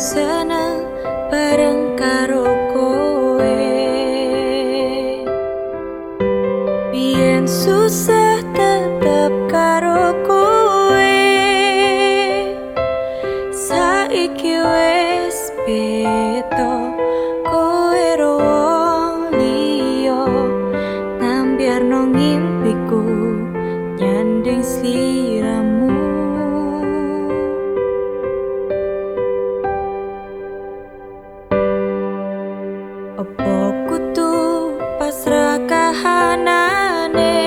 seneng bareng karo kowe. Biyen susah tetep karo kowe. Saiki wes beto Opo kutu pasrah kahanane?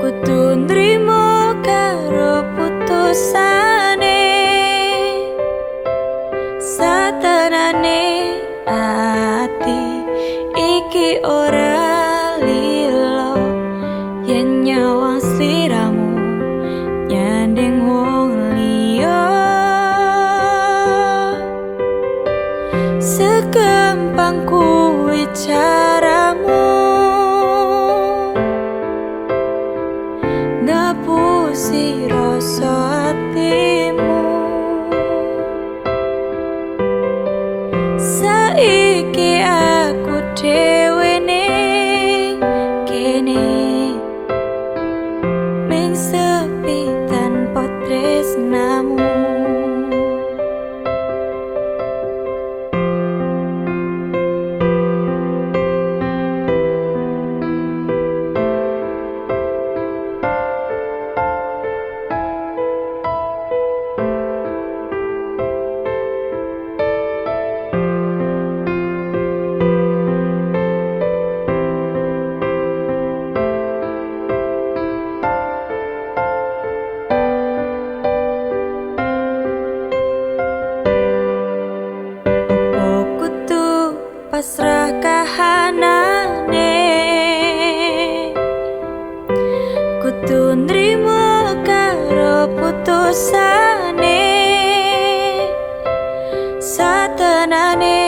Kutu nrimo karo putusane. Satenane ati iki ora lilo Yen nyawang Segampang kuwi caramu Ngapusi rasa hatimu. Saiki pasrah kahanane Kutu nrimo karo putusane. Satenane